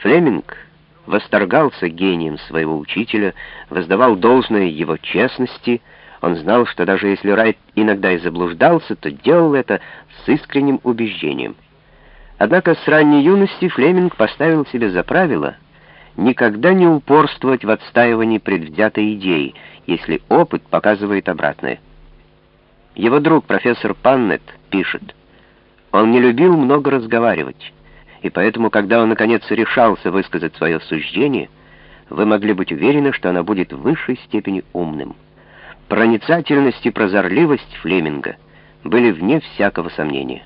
Флеминг восторгался гением своего учителя, воздавал должное его честности. Он знал, что даже если Райт иногда и заблуждался, то делал это с искренним убеждением. Однако с ранней юности Флеминг поставил себе за правило никогда не упорствовать в отстаивании предвзятой идеи, если опыт показывает обратное. Его друг, профессор Паннет, пишет, «Он не любил много разговаривать» и поэтому, когда он наконец решался высказать свое суждение, вы могли быть уверены, что оно будет в высшей степени умным. Проницательность и прозорливость Флеминга были вне всякого сомнения.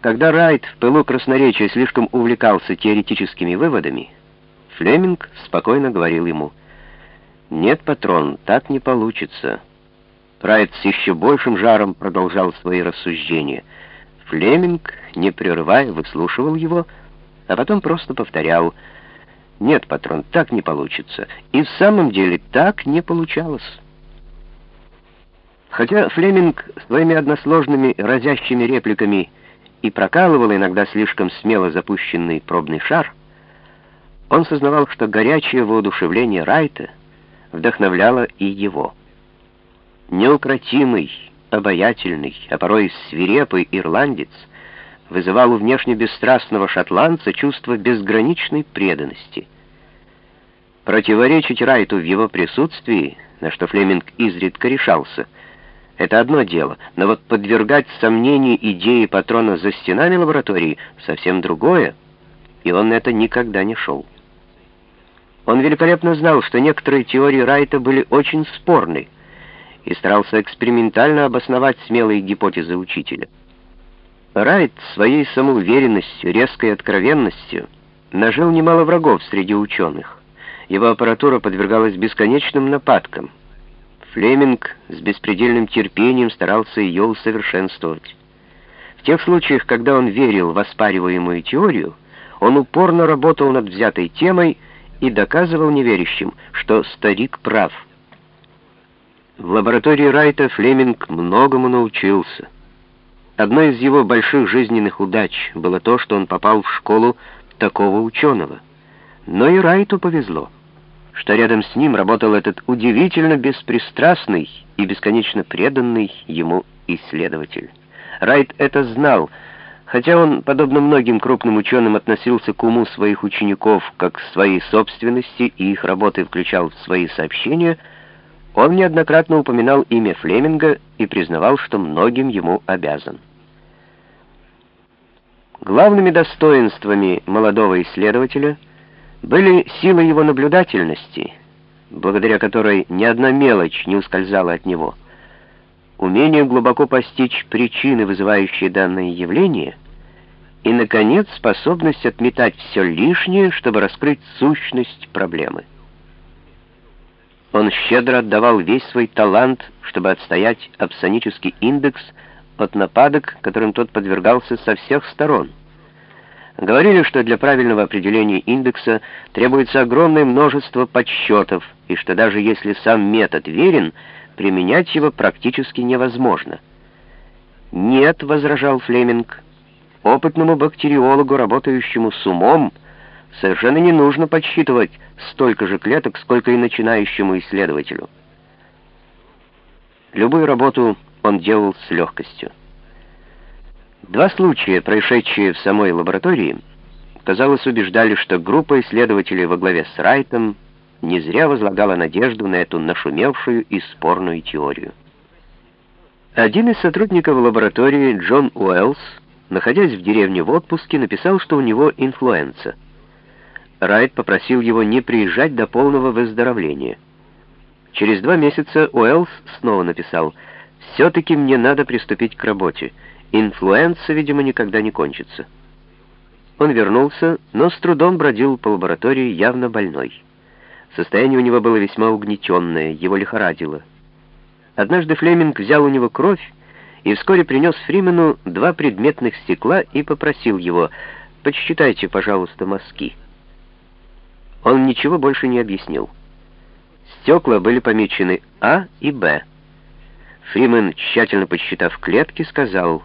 Когда Райт в пылу красноречия слишком увлекался теоретическими выводами, Флеминг спокойно говорил ему, «Нет, патрон, так не получится». Райт с еще большим жаром продолжал свои рассуждения — Флеминг, не прерывая, выслушивал его, а потом просто повторял «Нет, патрон, так не получится». И в самом деле так не получалось. Хотя Флеминг своими односложными разящими репликами и прокалывал иногда слишком смело запущенный пробный шар, он сознавал, что горячее воодушевление Райта вдохновляло и его. Неукротимый, обаятельный, а порой свирепый ирландец вызывал у внешне бесстрастного шотландца чувство безграничной преданности. Противоречить Райту в его присутствии, на что Флеминг изредка решался, это одно дело, но вот подвергать сомнению идеи патрона за стенами лаборатории совсем другое, и он на это никогда не шел. Он великолепно знал, что некоторые теории Райта были очень спорны, и старался экспериментально обосновать смелые гипотезы учителя. Райт своей самоуверенностью, резкой откровенностью нажил немало врагов среди ученых. Его аппаратура подвергалась бесконечным нападкам. Флеминг с беспредельным терпением старался ее усовершенствовать. В тех случаях, когда он верил в оспариваемую теорию, он упорно работал над взятой темой и доказывал неверящим, что старик прав — в лаборатории Райта Флеминг многому научился. Одной из его больших жизненных удач было то, что он попал в школу такого ученого. Но и Райту повезло, что рядом с ним работал этот удивительно беспристрастный и бесконечно преданный ему исследователь. Райт это знал, хотя он, подобно многим крупным ученым, относился к уму своих учеников как к своей собственности и их работы включал в свои сообщения — он неоднократно упоминал имя Флеминга и признавал, что многим ему обязан. Главными достоинствами молодого исследователя были сила его наблюдательности, благодаря которой ни одна мелочь не ускользала от него, умение глубоко постичь причины, вызывающие данное явление, и, наконец, способность отметать все лишнее, чтобы раскрыть сущность проблемы. Он щедро отдавал весь свой талант, чтобы отстоять апсонический индекс от нападок, которым тот подвергался со всех сторон. Говорили, что для правильного определения индекса требуется огромное множество подсчетов, и что даже если сам метод верен, применять его практически невозможно. «Нет», — возражал Флеминг, — «опытному бактериологу, работающему с умом, — Совершенно не нужно подсчитывать столько же клеток, сколько и начинающему исследователю. Любую работу он делал с легкостью. Два случая, происшедшие в самой лаборатории, казалось, убеждали, что группа исследователей во главе с Райтом не зря возлагала надежду на эту нашумевшую и спорную теорию. Один из сотрудников лаборатории, Джон Уэллс, находясь в деревне в отпуске, написал, что у него инфлюенса — Райт попросил его не приезжать до полного выздоровления. Через два месяца Уэллс снова написал «Все-таки мне надо приступить к работе. Инфлюенса, видимо, никогда не кончится». Он вернулся, но с трудом бродил по лаборатории явно больной. Состояние у него было весьма угнетенное, его лихорадило. Однажды Флеминг взял у него кровь и вскоре принес Фримену два предметных стекла и попросил его «Подсчитайте, пожалуйста, мазки». Он ничего больше не объяснил. Стекла были помечены А и Б. Фримен, тщательно подсчитав клетки, сказал,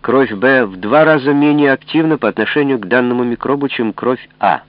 кровь Б в два раза менее активна по отношению к данному микробу, чем кровь А.